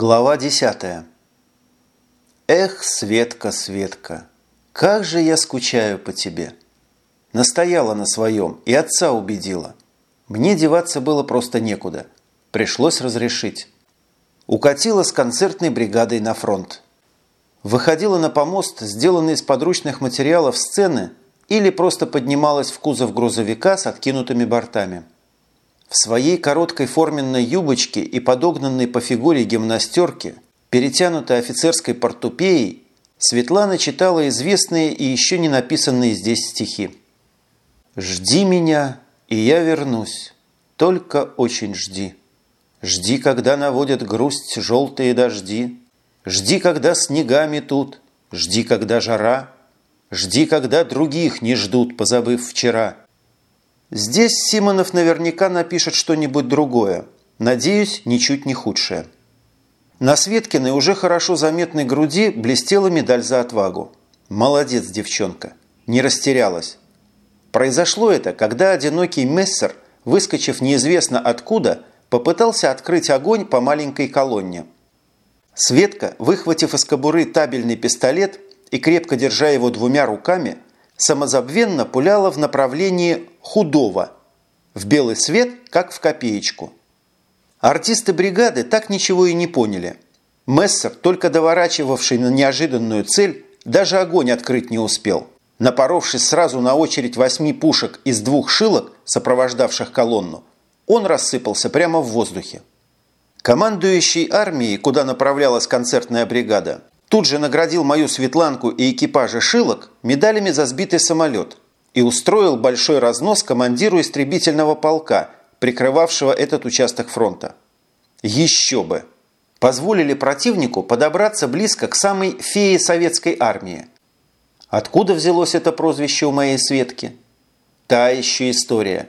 Глава десятая. Эх, Светка, Светка, как же я скучаю по тебе. Настояла на своем и отца убедила. Мне деваться было просто некуда. Пришлось разрешить. Укатила с концертной бригадой на фронт. Выходила на помост, сделанный из подручных материалов сцены, или просто поднималась в кузов грузовика с откинутыми бортами. В своей короткой форменной юбочке и подогнанной по фигуре гимнастерке, перетянутой офицерской портупеей, Светлана читала известные и еще не написанные здесь стихи. «Жди меня, и я вернусь, только очень жди. Жди, когда наводят грусть желтые дожди. Жди, когда снегами тут, жди, когда жара. Жди, когда других не ждут, позабыв вчера. Здесь Симонов наверняка напишет что-нибудь другое. Надеюсь, ничуть не худшее. На Светкиной уже хорошо заметной груди блестела медаль за отвагу. Молодец, девчонка. Не растерялась. Произошло это, когда одинокий мессер, выскочив неизвестно откуда, попытался открыть огонь по маленькой колонне. Светка, выхватив из кобуры табельный пистолет и крепко держа его двумя руками, самозабвенно пуляла в направлении худого, в белый свет, как в копеечку. Артисты бригады так ничего и не поняли. Мессер, только доворачивавший на неожиданную цель, даже огонь открыть не успел, напоровшись сразу на очередь восьми пушек из двух шилок, сопровождавших колонну, он рассыпался прямо в воздухе. Командующий армией, куда направлялась концертная бригада, Тут же наградил мою Светланку и экипажа Шилок медалями за сбитый самолет и устроил большой разнос командиру истребительного полка, прикрывавшего этот участок фронта. Еще бы! Позволили противнику подобраться близко к самой фее советской армии. Откуда взялось это прозвище у моей Светки? Та еще история.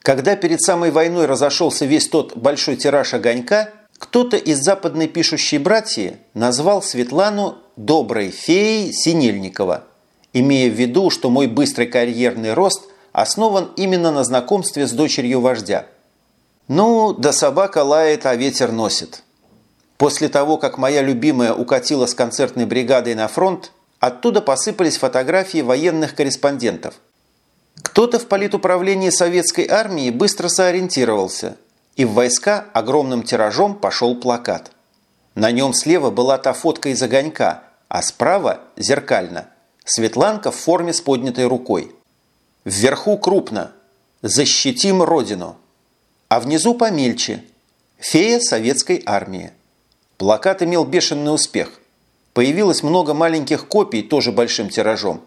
Когда перед самой войной разошелся весь тот большой тираж огонька – кто-то из западной пишущей братьи назвал Светлану «доброй феей Синельникова», имея в виду, что мой быстрый карьерный рост основан именно на знакомстве с дочерью вождя. Ну, да собака лает, а ветер носит. После того, как моя любимая укатила с концертной бригадой на фронт, оттуда посыпались фотографии военных корреспондентов. Кто-то в политуправлении советской армии быстро сориентировался – и в войска огромным тиражом пошел плакат. На нем слева была та фотка из огонька, а справа – зеркально. Светланка в форме с поднятой рукой. Вверху крупно «Защитим Родину», а внизу помельче «Фея советской армии». Плакат имел бешеный успех. Появилось много маленьких копий, тоже большим тиражом.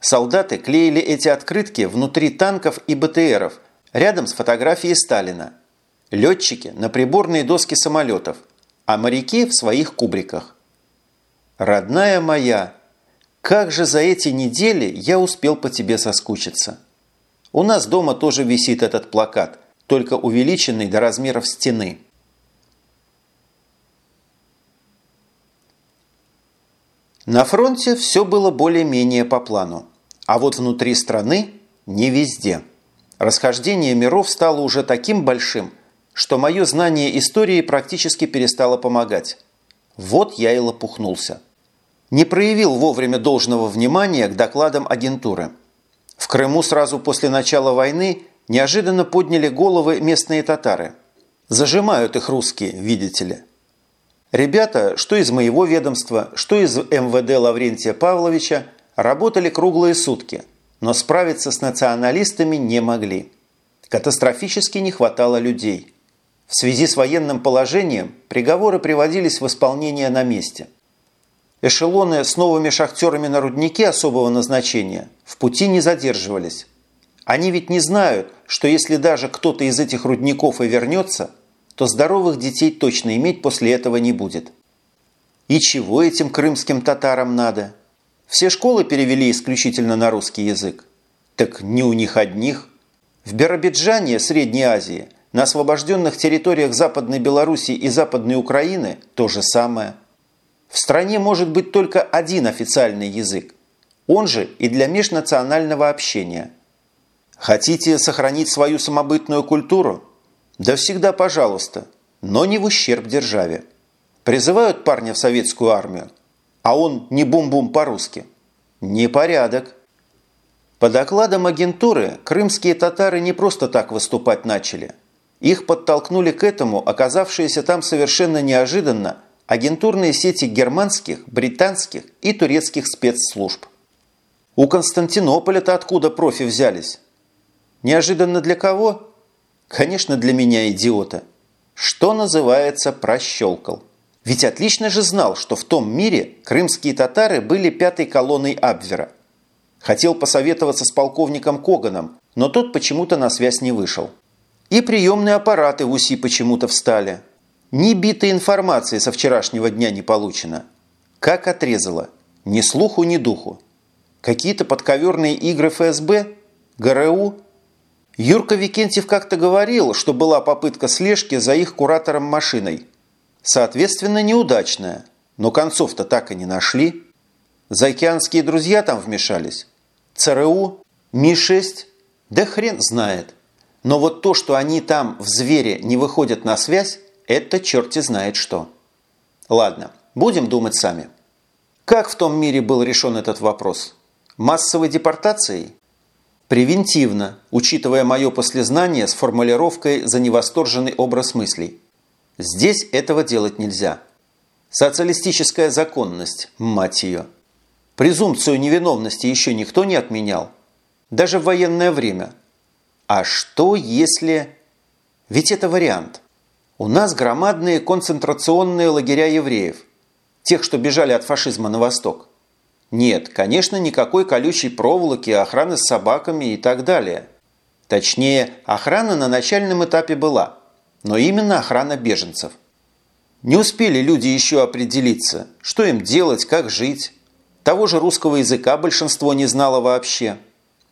Солдаты клеили эти открытки внутри танков и БТРов, рядом с фотографией Сталина – летчики на приборные доски самолетов, а моряки в своих кубриках. Родная моя, как же за эти недели я успел по тебе соскучиться. У нас дома тоже висит этот плакат, только увеличенный до размеров стены. На фронте все было более-менее по плану, а вот внутри страны не везде. Расхождение миров стало уже таким большим, что мое знание истории практически перестало помогать. Вот я и лопухнулся. Не проявил вовремя должного внимания к докладам агентуры. В Крыму сразу после начала войны неожиданно подняли головы местные татары. Зажимают их русские, видите ли. Ребята, что из моего ведомства, что из МВД Лаврентия Павловича, работали круглые сутки, но справиться с националистами не могли. Катастрофически не хватало людей – в связи с военным положением приговоры приводились в исполнение на месте. Эшелоны с новыми шахтерами на руднике особого назначения в пути не задерживались. Они ведь не знают, что если даже кто-то из этих рудников и вернется, то здоровых детей точно иметь после этого не будет. И чего этим крымским татарам надо? Все школы перевели исключительно на русский язык. Так не у них одних. В Биробиджане, Средней Азии, на освобожденных территориях Западной Белоруссии и Западной Украины то же самое. В стране может быть только один официальный язык, он же и для межнационального общения. Хотите сохранить свою самобытную культуру? Да всегда пожалуйста, но не в ущерб державе. Призывают парня в советскую армию, а он не бум-бум по-русски. Непорядок. По докладам агентуры, крымские татары не просто так выступать начали. Их подтолкнули к этому оказавшиеся там совершенно неожиданно агентурные сети германских, британских и турецких спецслужб. У Константинополя-то откуда профи взялись? Неожиданно для кого? Конечно, для меня, идиота. Что называется, прощелкал. Ведь отлично же знал, что в том мире крымские татары были пятой колонной Абвера. Хотел посоветоваться с полковником Коганом, но тот почему-то на связь не вышел. И приемные аппараты в УСИ почему-то встали. Ни битой информации со вчерашнего дня не получено. Как отрезало. Ни слуху, ни духу. Какие-то подковерные игры ФСБ? ГРУ? Юрка Викентьев как-то говорил, что была попытка слежки за их куратором машиной. Соответственно, неудачная. Но концов-то так и не нашли. Заокеанские друзья там вмешались. ЦРУ? Ми-6? Да хрен знает. Но вот то, что они там в звере не выходят на связь, это черти знает что. Ладно, будем думать сами. Как в том мире был решен этот вопрос? Массовой депортацией? Превентивно, учитывая мое послезнание с формулировкой за невосторженный образ мыслей. Здесь этого делать нельзя. Социалистическая законность, мать ее. Презумпцию невиновности еще никто не отменял. Даже в военное время. А что если... Ведь это вариант. У нас громадные концентрационные лагеря евреев. Тех, что бежали от фашизма на восток. Нет, конечно, никакой колючей проволоки, охраны с собаками и так далее. Точнее, охрана на начальном этапе была, но именно охрана беженцев. Не успели люди еще определиться, что им делать, как жить. Того же русского языка большинство не знало вообще.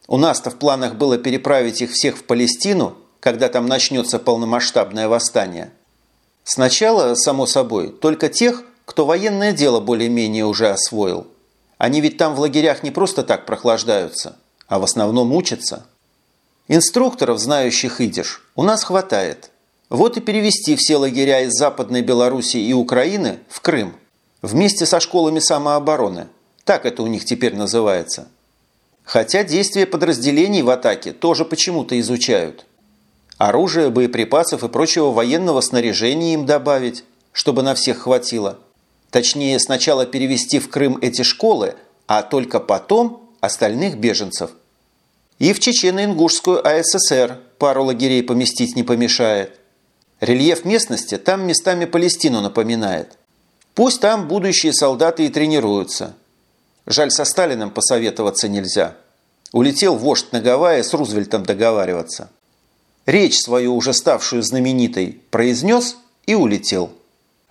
У нас-то в планах было переправить их всех в Палестину, когда там начнется полномасштабное восстание. Сначала, само собой, только тех, кто военное дело более-менее уже освоил – они ведь там в лагерях не просто так прохлаждаются, а в основном учатся. Инструкторов, знающих идиш, у нас хватает. Вот и перевести все лагеря из Западной Белоруссии и Украины в Крым вместе со школами самообороны. Так это у них теперь называется. Хотя действия подразделений в атаке тоже почему-то изучают. Оружие, боеприпасов и прочего военного снаряжения им добавить, чтобы на всех хватило – Точнее, сначала перевести в Крым эти школы, а только потом остальных беженцев. И в Чечено-Ингушскую АССР пару лагерей поместить не помешает. Рельеф местности там местами Палестину напоминает. Пусть там будущие солдаты и тренируются. Жаль, со Сталиным посоветоваться нельзя. Улетел вождь на Гавайи с Рузвельтом договариваться. Речь свою, уже ставшую знаменитой, произнес и улетел.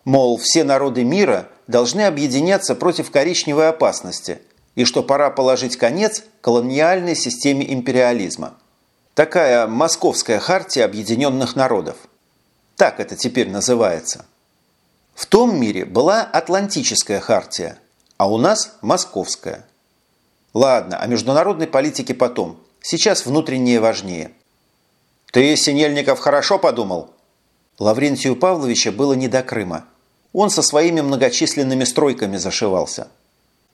Мол, все народы мира должны объединяться против коричневой опасности и что пора положить конец колониальной системе империализма. Такая московская хартия объединенных народов. Так это теперь называется. В том мире была Атлантическая хартия, а у нас Московская. Ладно, о международной политике потом. Сейчас внутреннее важнее. Ты, Синельников, хорошо подумал? Лаврентию Павловича было не до Крыма – он со своими многочисленными стройками зашивался.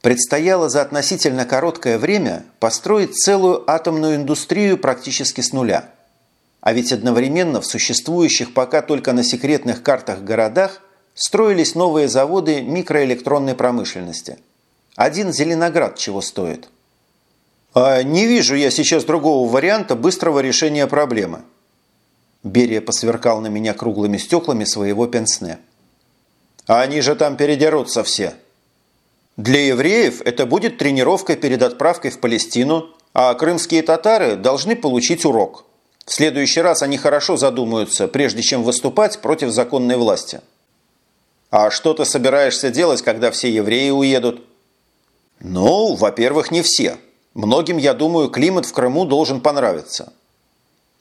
Предстояло за относительно короткое время построить целую атомную индустрию практически с нуля. А ведь одновременно в существующих пока только на секретных картах городах строились новые заводы микроэлектронной промышленности. Один Зеленоград чего стоит. А не вижу я сейчас другого варианта быстрого решения проблемы. Берия посверкал на меня круглыми стеклами своего пенсне. А они же там передерутся все. Для евреев это будет тренировка перед отправкой в Палестину, а крымские татары должны получить урок. В следующий раз они хорошо задумаются, прежде чем выступать против законной власти. А что ты собираешься делать, когда все евреи уедут? Ну, во-первых, не все. Многим, я думаю, климат в Крыму должен понравиться.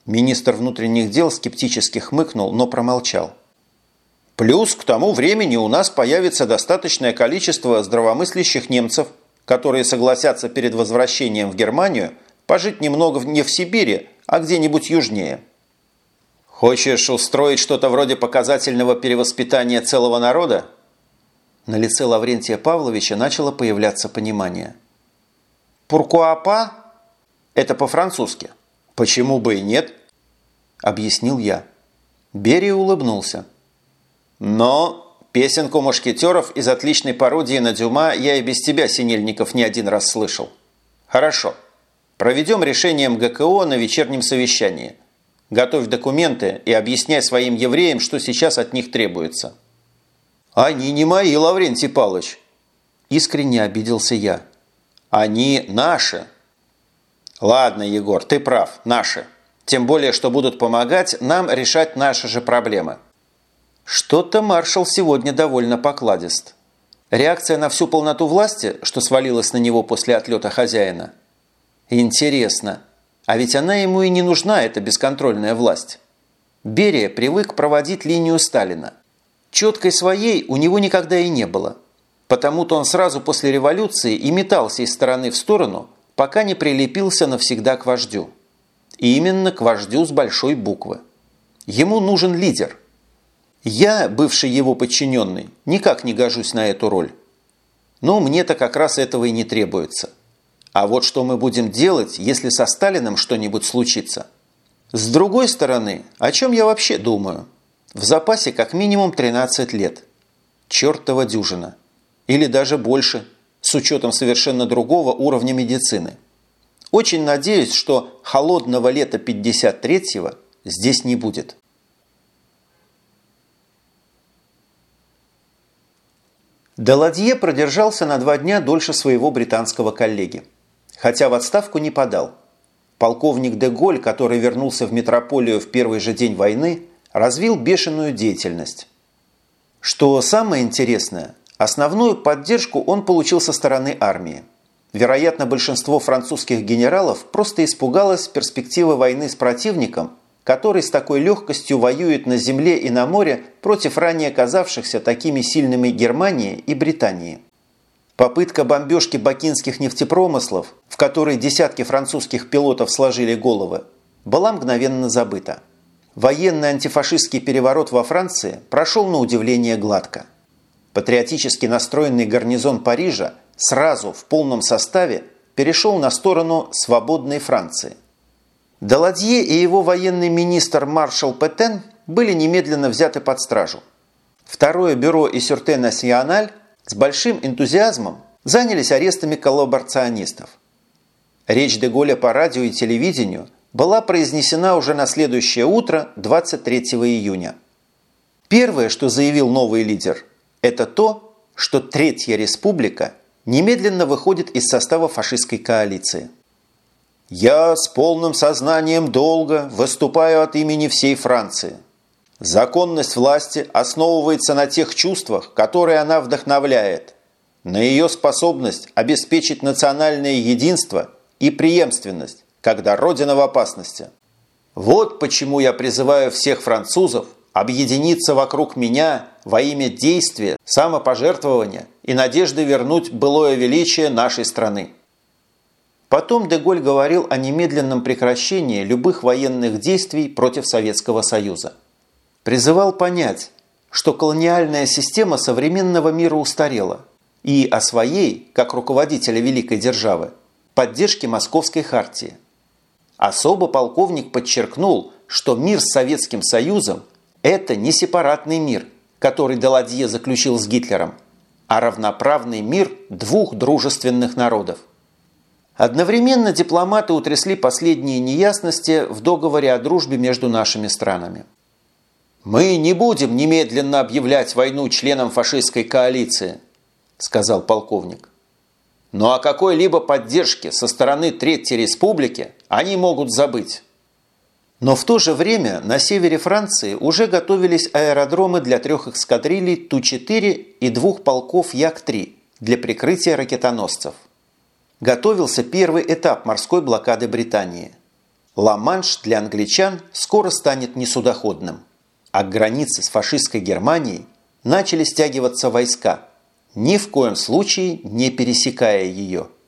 Министр внутренних дел скептически хмыкнул, но промолчал. Плюс к тому времени у нас появится достаточное количество здравомыслящих немцев, которые согласятся перед возвращением в Германию пожить немного не в Сибири, а где-нибудь южнее. Хочешь устроить что-то вроде показательного перевоспитания целого народа? На лице Лаврентия Павловича начало появляться понимание. «Пуркуапа? Это по-французски. Почему бы и нет?» – объяснил я. Берия улыбнулся. «Но песенку мушкетеров из отличной пародии на Дюма я и без тебя, Синельников, не один раз слышал. Хорошо. Проведем решением ГКО на вечернем совещании. Готовь документы и объясняй своим евреям, что сейчас от них требуется». «Они не мои, Лаврентий Павлович!» Искренне обиделся я. «Они наши!» «Ладно, Егор, ты прав, наши. Тем более, что будут помогать нам решать наши же проблемы». Что-то маршал сегодня довольно покладист. Реакция на всю полноту власти, что свалилась на него после отлета хозяина. Интересно, а ведь она ему и не нужна, эта бесконтрольная власть. Берия привык проводить линию Сталина. Четкой своей у него никогда и не было. Потому-то он сразу после революции и метался из стороны в сторону, пока не прилепился навсегда к вождю. И именно к вождю с большой буквы. Ему нужен лидер. Я, бывший его подчиненный, никак не гожусь на эту роль. Но мне-то как раз этого и не требуется. А вот что мы будем делать, если со Сталиным что-нибудь случится? С другой стороны, о чем я вообще думаю – в запасе как минимум 13 лет. Чертова дюжина. Или даже больше, с учетом совершенно другого уровня медицины. Очень надеюсь, что холодного лета 53-го здесь не будет. Даладье продержался на два дня дольше своего британского коллеги. Хотя в отставку не подал. Полковник Деголь, который вернулся в метрополию в первый же день войны, развил бешеную деятельность. Что самое интересное, основную поддержку он получил со стороны армии. Вероятно, большинство французских генералов просто испугалось перспективы войны с противником, который с такой легкостью воюет на земле и на море против ранее казавшихся такими сильными Германии и Британии. Попытка бомбежки бакинских нефтепромыслов, в которой десятки французских пилотов сложили головы, была мгновенно забыта. Военный антифашистский переворот во Франции прошел на удивление гладко. Патриотически настроенный гарнизон Парижа сразу в полном составе перешел на сторону свободной Франции. Даладье и его военный министр маршал Петен были немедленно взяты под стражу. Второе бюро и Сюрте Националь с большим энтузиазмом занялись арестами коллаборационистов. Речь Деголя по радио и телевидению – была произнесена уже на следующее утро, 23 июня. Первое, что заявил новый лидер, это то, что Третья Республика немедленно выходит из состава фашистской коалиции. «Я с полным сознанием долга выступаю от имени всей Франции. Законность власти основывается на тех чувствах, которые она вдохновляет, на ее способность обеспечить национальное единство и преемственность, когда Родина в опасности. Вот почему я призываю всех французов объединиться вокруг меня во имя действия, самопожертвования и надежды вернуть былое величие нашей страны. Потом Деголь говорил о немедленном прекращении любых военных действий против Советского Союза. Призывал понять, что колониальная система современного мира устарела, и о своей, как руководителя великой державы, поддержке Московской хартии – Особо полковник подчеркнул, что мир с Советским Союзом – это не сепаратный мир, который Даладье заключил с Гитлером, а равноправный мир двух дружественных народов. Одновременно дипломаты утрясли последние неясности в договоре о дружбе между нашими странами. «Мы не будем немедленно объявлять войну членам фашистской коалиции», – сказал полковник. Но о какой-либо поддержке со стороны Третьей Республики они могут забыть. Но в то же время на севере Франции уже готовились аэродромы для трех эскадрилей Ту-4 и двух полков Як-3 для прикрытия ракетоносцев. Готовился первый этап морской блокады Британии. Ла-Манш для англичан скоро станет несудоходным, а к границе с фашистской Германией начали стягиваться войска – ни в коем случае не пересекая ее –